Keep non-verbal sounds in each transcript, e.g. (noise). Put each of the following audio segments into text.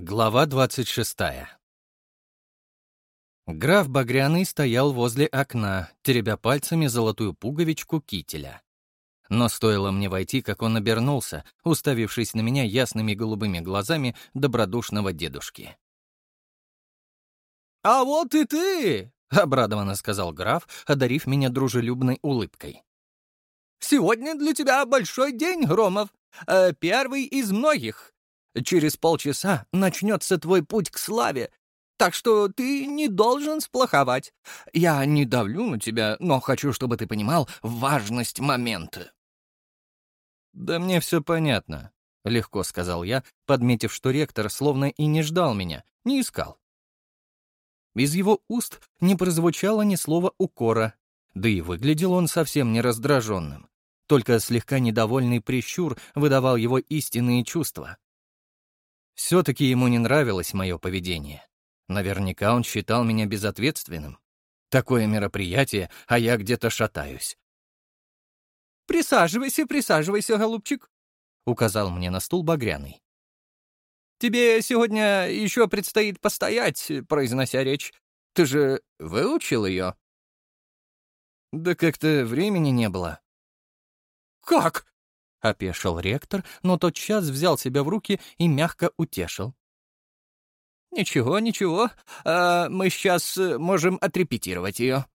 Глава 26 Граф Багряный стоял возле окна, теребя пальцами золотую пуговичку кителя. Но стоило мне войти, как он обернулся, уставившись на меня ясными голубыми глазами добродушного дедушки. «А вот и ты!» — обрадованно сказал граф, одарив меня дружелюбной улыбкой. «Сегодня для тебя большой день, Громов. Э, первый из многих. Через полчаса начнется твой путь к славе, так что ты не должен сплоховать. Я не давлю на тебя, но хочу, чтобы ты понимал важность момента». «Да мне все понятно», — легко сказал я, подметив, что ректор словно и не ждал меня, не искал. Из его уст не прозвучало ни слова укора, да и выглядел он совсем не раздраженным. Только слегка недовольный прищур выдавал его истинные чувства. Все-таки ему не нравилось мое поведение. Наверняка он считал меня безответственным. Такое мероприятие, а я где-то шатаюсь. «Присаживайся, присаживайся, голубчик», — указал мне на стул Багряный. «Тебе сегодня еще предстоит постоять, произнося речь. Ты же выучил ее?» «Да как-то времени не было». «Как?» — опешил ректор, но тотчас взял себя в руки и мягко утешил. «Ничего, ничего, а мы сейчас э, можем отрепетировать ее».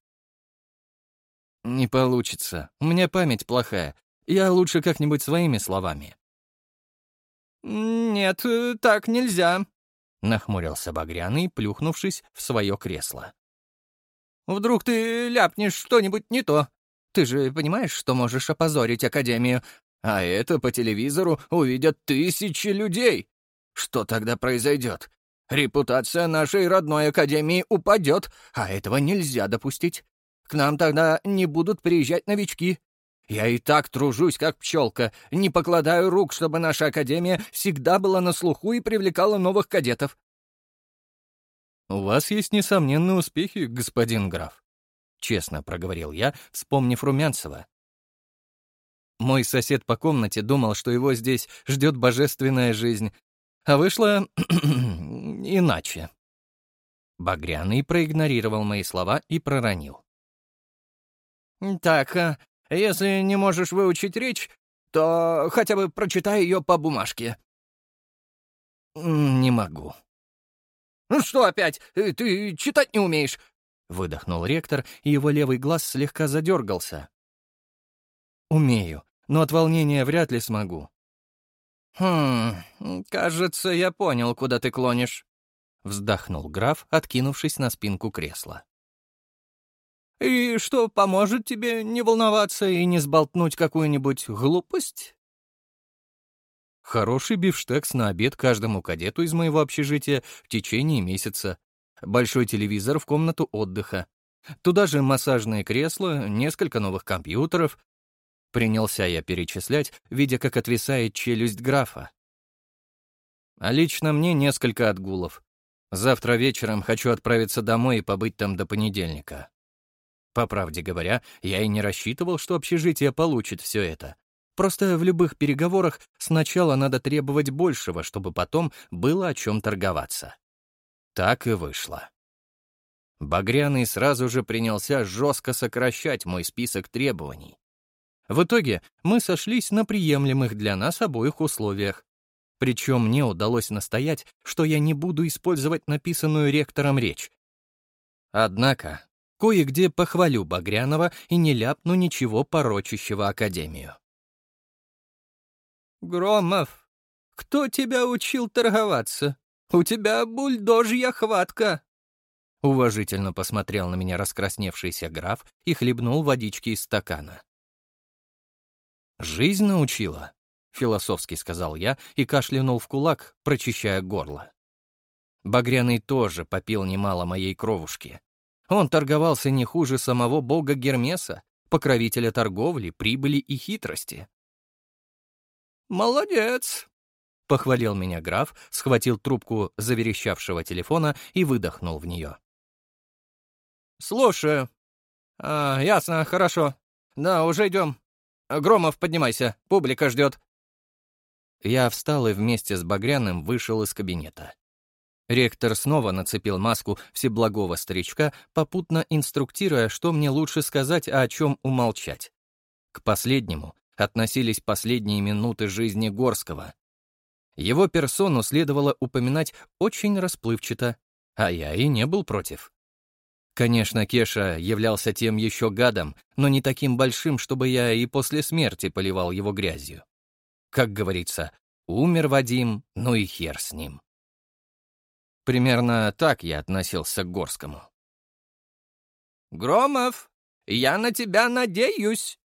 «Не получится. У меня память плохая. Я лучше как-нибудь своими словами». «Нет, э, так нельзя», — нахмурился Багряный, плюхнувшись в свое кресло. «Вдруг ты ляпнешь что-нибудь не то? Ты же понимаешь, что можешь опозорить Академию, а это по телевизору увидят тысячи людей. Что тогда произойдет? Репутация нашей родной академии упадет, а этого нельзя допустить. К нам тогда не будут приезжать новички. Я и так тружусь, как пчелка, не покладаю рук, чтобы наша академия всегда была на слуху и привлекала новых кадетов. «У вас есть несомненные успехи, господин граф», — честно проговорил я, вспомнив Румянцева. Мой сосед по комнате думал, что его здесь ждет божественная жизнь, а вышло (clears throat) иначе. Багряный проигнорировал мои слова и проронил. «Так, а если не можешь выучить речь, то хотя бы прочитай ее по бумажке». «Не могу». «Ну что опять? Ты читать не умеешь?» — выдохнул ректор, и его левый глаз слегка задергался. «Умею но от волнения вряд ли смогу». «Хм, кажется, я понял, куда ты клонишь», — вздохнул граф, откинувшись на спинку кресла. «И что поможет тебе не волноваться и не сболтнуть какую-нибудь глупость?» Хороший бифштекс на обед каждому кадету из моего общежития в течение месяца. Большой телевизор в комнату отдыха. Туда же массажное кресло, несколько новых компьютеров, Принялся я перечислять, видя, как отвисает челюсть графа. А лично мне несколько отгулов. Завтра вечером хочу отправиться домой и побыть там до понедельника. По правде говоря, я и не рассчитывал, что общежитие получит все это. Просто в любых переговорах сначала надо требовать большего, чтобы потом было о чем торговаться. Так и вышло. Багряный сразу же принялся жестко сокращать мой список требований. В итоге мы сошлись на приемлемых для нас обоих условиях. Причем мне удалось настоять, что я не буду использовать написанную ректором речь. Однако, кое-где похвалю Багрянова и не ляпну ничего порочащего Академию. «Громов, кто тебя учил торговаться? У тебя бульдожья хватка!» Уважительно посмотрел на меня раскрасневшийся граф и хлебнул водички из стакана. «Жизнь научила», — философски сказал я и кашлянул в кулак, прочищая горло. Багряный тоже попил немало моей кровушки. Он торговался не хуже самого бога Гермеса, покровителя торговли, прибыли и хитрости. «Молодец!» — похвалил меня граф, схватил трубку заверещавшего телефона и выдохнул в нее. «Слушаю. А, ясно, хорошо. Да, уже идем. Громов, поднимайся, публика ждет». Я встал и вместе с Багряным вышел из кабинета. Ректор снова нацепил маску всеблагого старичка, попутно инструктируя, что мне лучше сказать, а о чем умолчать. К последнему относились последние минуты жизни Горского. Его персону следовало упоминать очень расплывчато, а я и не был против. Конечно, Кеша являлся тем еще гадом, но не таким большим, чтобы я и после смерти поливал его грязью. Как говорится, умер Вадим, ну и хер с ним. Примерно так я относился к Горскому. «Громов, я на тебя надеюсь!»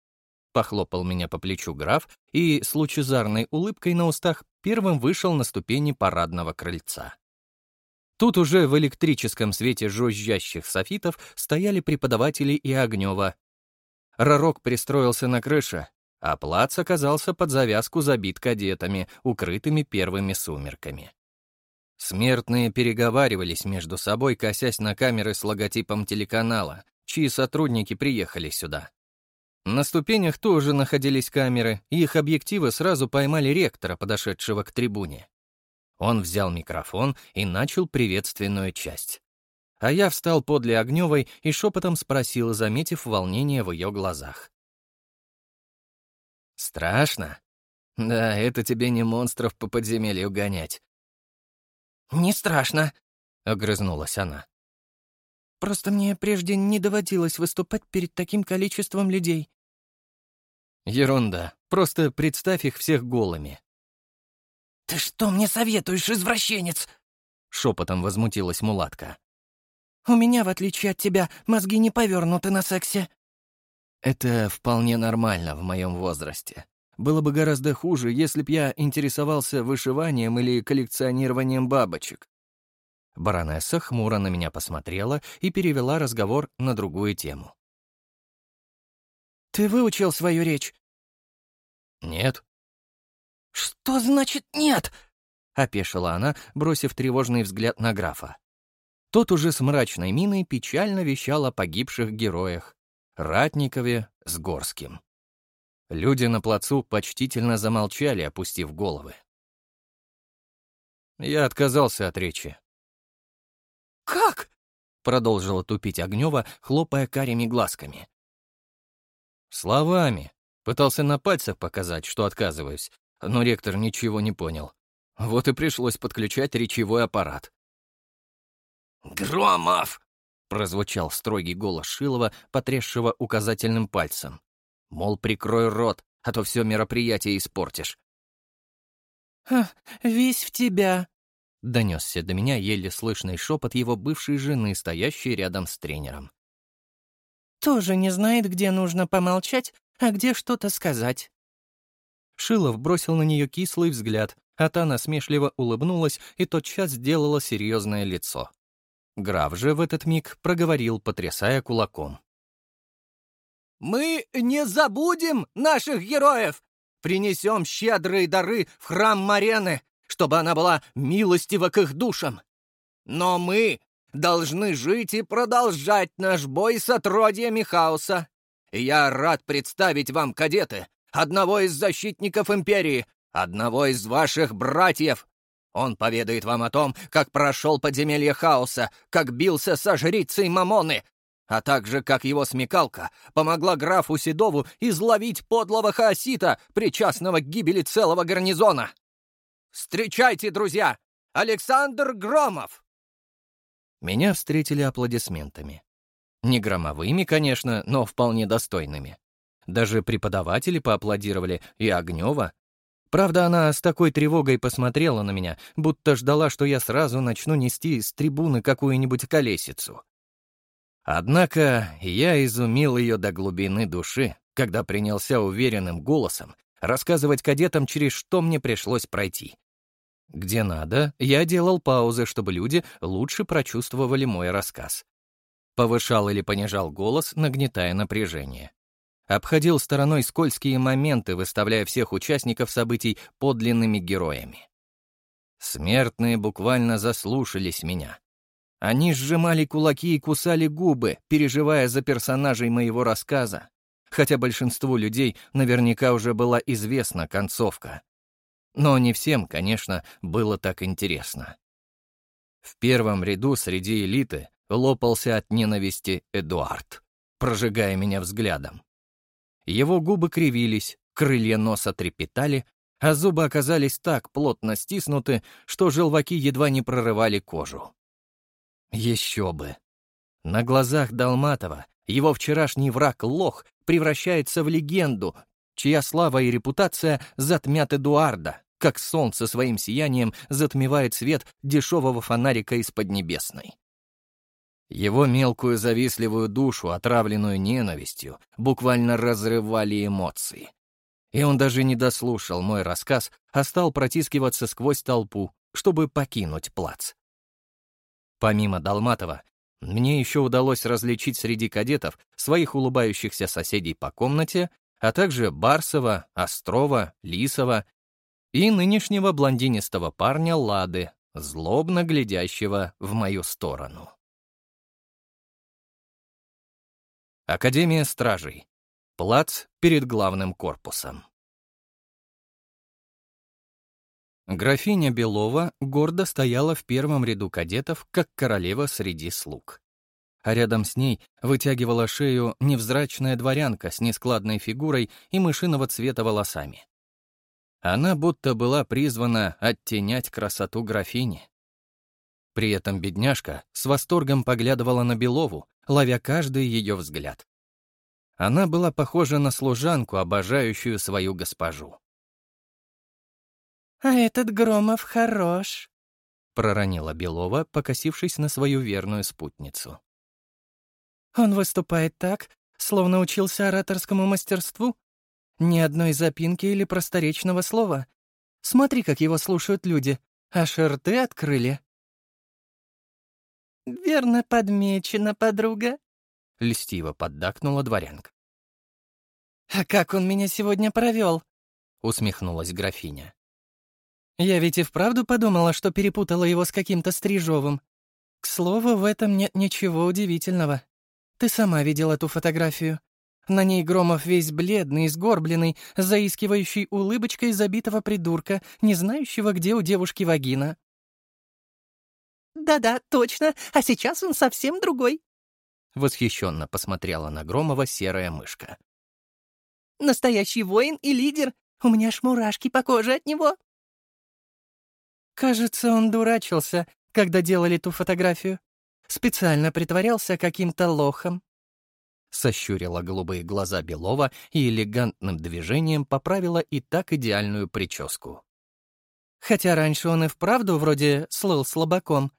Похлопал меня по плечу граф и с лучезарной улыбкой на устах первым вышел на ступени парадного крыльца. Тут уже в электрическом свете жужжащих софитов стояли преподаватели и Огнева. Ророк пристроился на крыше, а плац оказался под завязку забит кадетами, укрытыми первыми сумерками. Смертные переговаривались между собой, косясь на камеры с логотипом телеканала, чьи сотрудники приехали сюда. На ступенях тоже находились камеры, и их объективы сразу поймали ректора, подошедшего к трибуне. Он взял микрофон и начал приветственную часть. А я встал подле Огневой и шепотом спросил, заметив волнение в ее глазах. «Страшно? Да, это тебе не монстров по подземелью гонять». «Не страшно», — огрызнулась она. «Просто мне прежде не доводилось выступать перед таким количеством людей». «Ерунда. Просто представь их всех голыми. «Ты что мне советуешь, извращенец?» — шепотом возмутилась мулатка. «У меня, в отличие от тебя, мозги не повернуты на сексе». «Это вполне нормально в моем возрасте. Было бы гораздо хуже, если б я интересовался вышиванием или коллекционированием бабочек». Баронесса хмуро на меня посмотрела и перевела разговор на другую тему. «Ты выучил свою речь?» «Нет», «Что значит нет?» — опешила она, бросив тревожный взгляд на графа. Тот уже с мрачной миной печально вещал о погибших героях — Ратникове с Горским. Люди на плацу почтительно замолчали, опустив головы. Я отказался от речи. «Как?» — продолжила тупить Огнева, хлопая карими глазками. Словами. Пытался на пальцах показать, что отказываюсь, но ректор ничего не понял. Вот и пришлось подключать речевой аппарат. «Громов!» — прозвучал строгий голос Шилова, потрясшего указательным пальцем. Мол, прикрой рот, а то все мероприятие испортишь. «Весь в тебя», — донесся до меня еле слышный шепот его бывшей жены, стоящей рядом с тренером. «Тоже не знает, где нужно помолчать, а где что-то сказать». Шилов бросил на нее кислый взгляд, а та насмешливо улыбнулась и тотчас сделала серьезное лицо. Граф же в этот миг проговорил, потрясая кулаком. «Мы не забудем наших героев! Принесем щедрые дары в храм Марены, чтобы она была милостива к их душам! Но мы должны жить и продолжать наш бой с отродьями хаоса! Я рад представить вам, кадеты, одного из защитников Империи, одного из ваших братьев. Он поведает вам о том, как прошел подземелье хаоса, как бился со жрицей Мамоны, а также как его смекалка помогла графу Седову изловить подлого хаосита, причастного к гибели целого гарнизона. Встречайте, друзья! Александр Громов!» Меня встретили аплодисментами. Не громовыми, конечно, но вполне достойными. Даже преподаватели поаплодировали, и Огнева. Правда, она с такой тревогой посмотрела на меня, будто ждала, что я сразу начну нести с трибуны какую-нибудь колесицу. Однако я изумил ее до глубины души, когда принялся уверенным голосом рассказывать кадетам, через что мне пришлось пройти. Где надо, я делал паузы, чтобы люди лучше прочувствовали мой рассказ. Повышал или понижал голос, нагнетая напряжение обходил стороной скользкие моменты, выставляя всех участников событий подлинными героями. Смертные буквально заслушались меня. Они сжимали кулаки и кусали губы, переживая за персонажей моего рассказа, хотя большинству людей наверняка уже была известна концовка. Но не всем, конечно, было так интересно. В первом ряду среди элиты лопался от ненависти Эдуард, прожигая меня взглядом. Его губы кривились, крылья носа трепетали, а зубы оказались так плотно стиснуты, что желваки едва не прорывали кожу. Еще бы! На глазах Долматова его вчерашний враг Лох превращается в легенду, чья слава и репутация затмят Эдуарда, как солнце своим сиянием затмевает свет дешевого фонарика из Поднебесной. Его мелкую завистливую душу, отравленную ненавистью, буквально разрывали эмоции. И он даже не дослушал мой рассказ, а стал протискиваться сквозь толпу, чтобы покинуть плац. Помимо Долматова, мне еще удалось различить среди кадетов своих улыбающихся соседей по комнате, а также Барсова, Острова, Лисова и нынешнего блондинистого парня Лады, злобно глядящего в мою сторону. Академия стражей. Плац перед главным корпусом. Графиня Белова гордо стояла в первом ряду кадетов, как королева среди слуг. А рядом с ней вытягивала шею невзрачная дворянка с нескладной фигурой и мышиного цвета волосами. Она будто была призвана оттенять красоту графини. При этом бедняжка с восторгом поглядывала на Белову, ловя каждый ее взгляд. Она была похожа на служанку, обожающую свою госпожу. «А этот Громов хорош», — проронила Белова, покосившись на свою верную спутницу. «Он выступает так, словно учился ораторскому мастерству. Ни одной запинки или просторечного слова. Смотри, как его слушают люди. Аж рты открыли». «Верно подмечено, подруга», — льстиво поддакнула дворянка. «А как он меня сегодня провел?» — усмехнулась графиня. Я ведь и вправду подумала, что перепутала его с каким-то Стрижовым. К слову, в этом нет ничего удивительного. Ты сама видела ту фотографию. На ней Громов весь бледный, сгорбленный, заискивающий улыбочкой забитого придурка, не знающего, где у девушки вагина. «Да-да, точно, а сейчас он совсем другой», — восхищенно посмотрела на Громова серая мышка. «Настоящий воин и лидер. У меня аж мурашки по коже от него». Кажется, он дурачился, когда делали ту фотографию. Специально притворялся каким-то лохом. Сощурила голубые глаза Белова и элегантным движением поправила и так идеальную прическу. Хотя раньше он и вправду вроде слыл слабаком,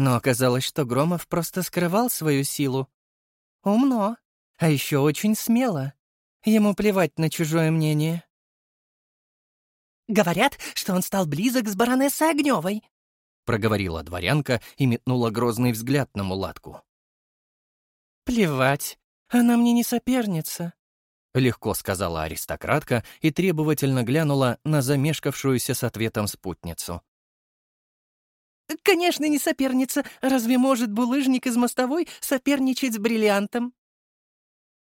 но оказалось, что Громов просто скрывал свою силу. Умно, а еще очень смело. Ему плевать на чужое мнение. Говорят, что он стал близок с баронессой Огневой», — проговорила дворянка и метнула грозный взгляд на мулатку. «Плевать, она мне не соперница», — легко сказала аристократка и требовательно глянула на замешкавшуюся с ответом спутницу. «Конечно, не соперница. Разве может булыжник из мостовой соперничать с бриллиантом?»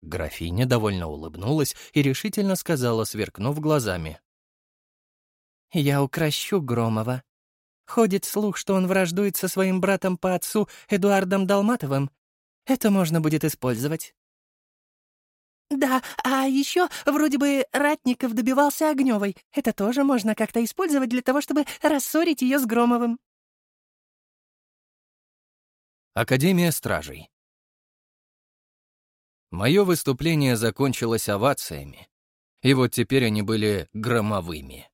Графиня довольно улыбнулась и решительно сказала, сверкнув глазами. Я укращу Громова. Ходит слух, что он враждует со своим братом по отцу Эдуардом Долматовым. Это можно будет использовать. Да, а еще вроде бы Ратников добивался Огневой. Это тоже можно как-то использовать для того, чтобы рассорить ее с Громовым. Академия стражей. Мое выступление закончилось овациями, и вот теперь они были громовыми.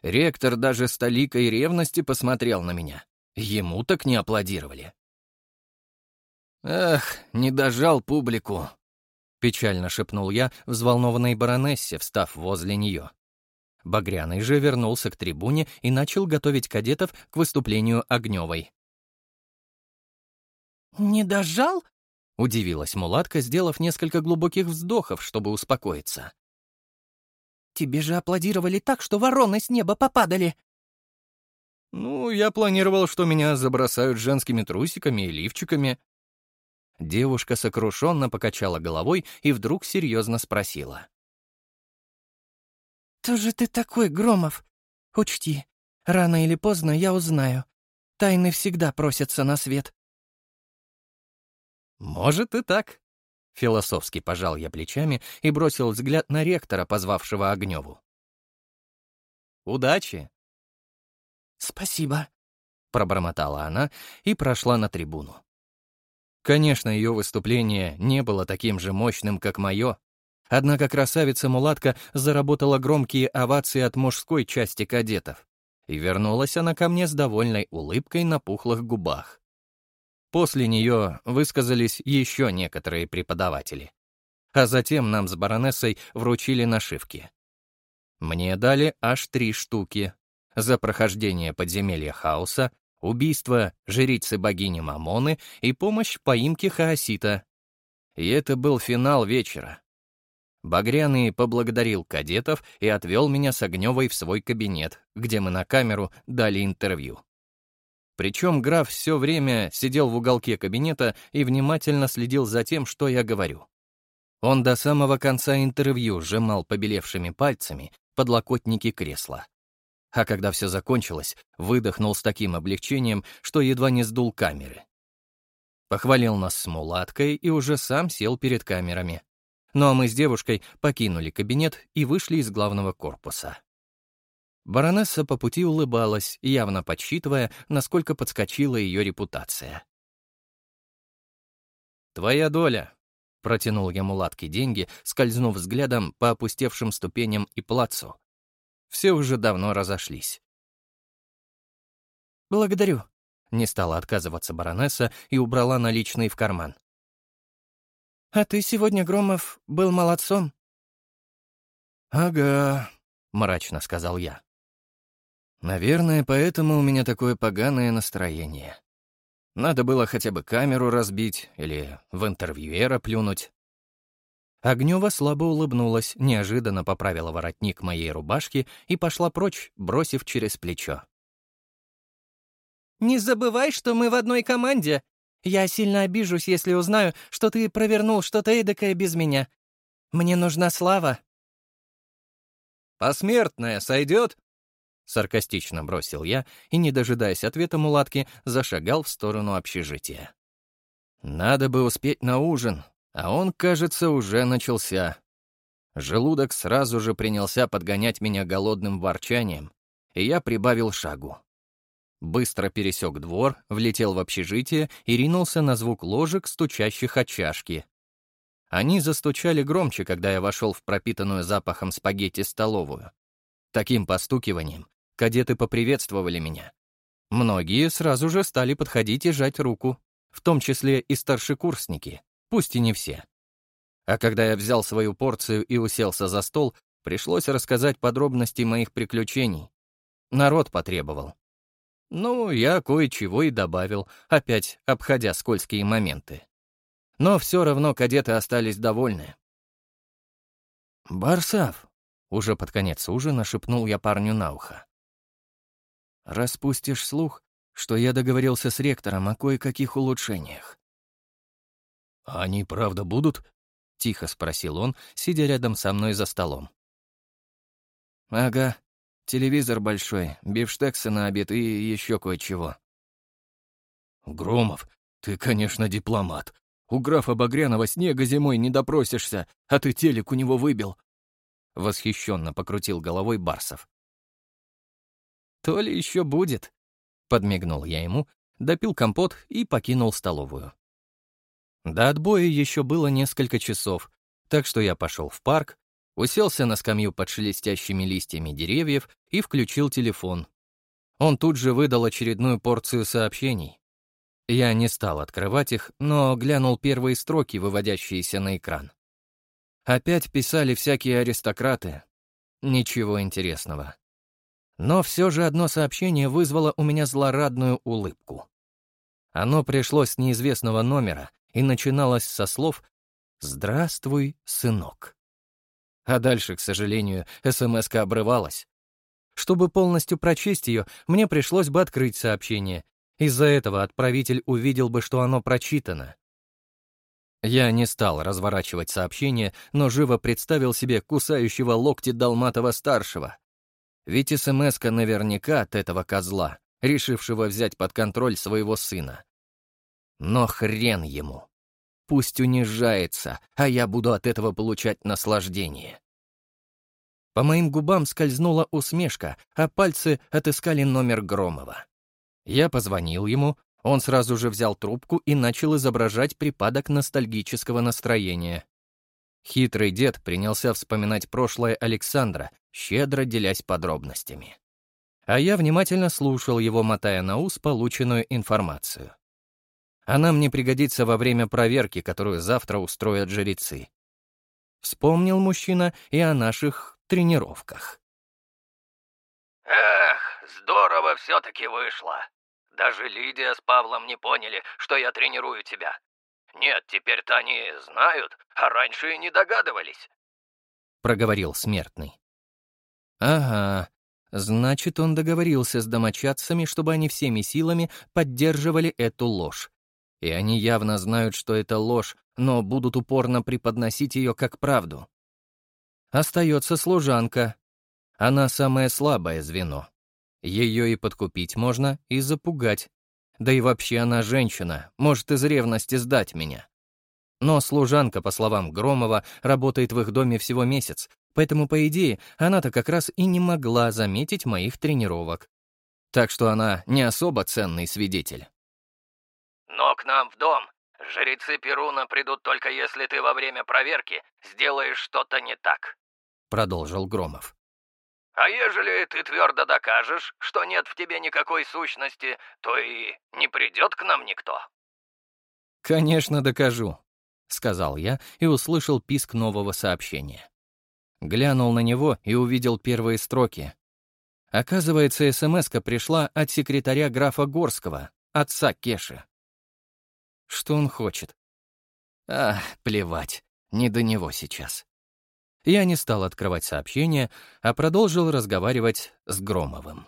Ректор даже с толикой ревности посмотрел на меня. Ему так не аплодировали. «Эх, не дожал публику», — печально шепнул я взволнованной баронессе, встав возле нее. Багряный же вернулся к трибуне и начал готовить кадетов к выступлению Огневой. «Не дожал?» — удивилась мулатка, сделав несколько глубоких вздохов, чтобы успокоиться. Тебе же аплодировали так, что вороны с неба попадали. Ну, я планировал, что меня забросают женскими трусиками и лифчиками. Девушка сокрушенно покачала головой и вдруг серьезно спросила. «Кто же ты такой, Громов? Учти, рано или поздно я узнаю. Тайны всегда просятся на свет». «Может и так», — философски пожал я плечами и бросил взгляд на ректора, позвавшего Огневу. «Удачи!» «Спасибо», — пробормотала она и прошла на трибуну. Конечно, ее выступление не было таким же мощным, как мое, однако красавица-мулатка заработала громкие овации от мужской части кадетов, и вернулась она ко мне с довольной улыбкой на пухлых губах. После нее высказались еще некоторые преподаватели. А затем нам с баронессой вручили нашивки. Мне дали аж три штуки. За прохождение подземелья хаоса, убийство жрицы богини Мамоны и помощь поимке хаосита. И это был финал вечера. Багряный поблагодарил кадетов и отвел меня с Огневой в свой кабинет, где мы на камеру дали интервью. Причем граф все время сидел в уголке кабинета и внимательно следил за тем, что я говорю. Он до самого конца интервью сжимал побелевшими пальцами подлокотники кресла. А когда все закончилось, выдохнул с таким облегчением, что едва не сдул камеры. Похвалил нас с мулаткой и уже сам сел перед камерами. Ну а мы с девушкой покинули кабинет и вышли из главного корпуса. Баронесса по пути улыбалась, явно подсчитывая, насколько подскочила ее репутация. «Твоя доля», — протянул я мулатке деньги, скользнув взглядом по опустевшим ступеням и плацу. Все уже давно разошлись. «Благодарю», — не стала отказываться баронесса и убрала наличные в карман. «А ты сегодня, Громов, был молодцом?» «Ага», — мрачно сказал я. Наверное, поэтому у меня такое поганое настроение. Надо было хотя бы камеру разбить или в интервьюера плюнуть. Огнева слабо улыбнулась, неожиданно поправила воротник моей рубашки и пошла прочь, бросив через плечо. «Не забывай, что мы в одной команде. Я сильно обижусь, если узнаю, что ты провернул что-то эдакое без меня. Мне нужна слава». «Посмертная сойдет?» Саркастично бросил я и, не дожидаясь ответа мулатки, зашагал в сторону общежития. Надо бы успеть на ужин, а он, кажется, уже начался. Желудок сразу же принялся подгонять меня голодным ворчанием, и я прибавил шагу. Быстро пересек двор, влетел в общежитие и ринулся на звук ложек, стучащих от чашки. Они застучали громче, когда я вошел в пропитанную запахом спагетти столовую. Таким постукиванием Кадеты поприветствовали меня. Многие сразу же стали подходить и жать руку, в том числе и старшекурсники, пусть и не все. А когда я взял свою порцию и уселся за стол, пришлось рассказать подробности моих приключений. Народ потребовал. Ну, я кое-чего и добавил, опять обходя скользкие моменты. Но все равно кадеты остались довольны. «Барсав», — уже под конец ужина шепнул я парню на ухо. Распустишь слух, что я договорился с ректором о кое-каких улучшениях. «Они правда будут?» — тихо спросил он, сидя рядом со мной за столом. «Ага, телевизор большой, бифштексы на обед и еще кое-чего». «Громов, ты, конечно, дипломат. У графа Багрянова снега зимой не допросишься, а ты телек у него выбил». Восхищенно покрутил головой Барсов. «То ли еще будет», — подмигнул я ему, допил компот и покинул столовую. До отбоя еще было несколько часов, так что я пошел в парк, уселся на скамью под шелестящими листьями деревьев и включил телефон. Он тут же выдал очередную порцию сообщений. Я не стал открывать их, но глянул первые строки, выводящиеся на экран. Опять писали всякие аристократы. Ничего интересного. Но все же одно сообщение вызвало у меня злорадную улыбку. Оно пришло с неизвестного номера и начиналось со слов «Здравствуй, сынок». А дальше, к сожалению, смс обрывалась. Чтобы полностью прочесть ее, мне пришлось бы открыть сообщение. Из-за этого отправитель увидел бы, что оно прочитано. Я не стал разворачивать сообщение, но живо представил себе кусающего локти Долматова-старшего, ведь смс наверняка от этого козла решившего взять под контроль своего сына. Но хрен ему. Пусть унижается, а я буду от этого получать наслаждение. По моим губам скользнула усмешка, а пальцы отыскали номер Громова. Я позвонил ему, он сразу же взял трубку и начал изображать припадок ностальгического настроения. Хитрый дед принялся вспоминать прошлое Александра, щедро делясь подробностями. А я внимательно слушал его, мотая на ус полученную информацию. Она мне пригодится во время проверки, которую завтра устроят жрецы. Вспомнил мужчина и о наших тренировках. «Эх, здорово все-таки вышло. Даже Лидия с Павлом не поняли, что я тренирую тебя. Нет, теперь-то они знают, а раньше и не догадывались», — проговорил смертный. «Ага, значит, он договорился с домочадцами, чтобы они всеми силами поддерживали эту ложь. И они явно знают, что это ложь, но будут упорно преподносить ее как правду. Остается служанка. Она самое слабое звено. Ее и подкупить можно, и запугать. Да и вообще она женщина, может из ревности сдать меня. Но служанка, по словам Громова, работает в их доме всего месяц, поэтому, по идее, она-то как раз и не могла заметить моих тренировок. Так что она не особо ценный свидетель. «Но к нам в дом жрецы Перуна придут только если ты во время проверки сделаешь что-то не так», — продолжил Громов. А ежели ты твердо докажешь, что нет в тебе никакой сущности, то и не придет к нам никто». «Конечно докажу», — сказал я и услышал писк нового сообщения. Глянул на него и увидел первые строки. Оказывается, смс пришла от секретаря графа Горского, отца Кеши. Что он хочет? А, плевать, не до него сейчас. Я не стал открывать сообщение, а продолжил разговаривать с Громовым.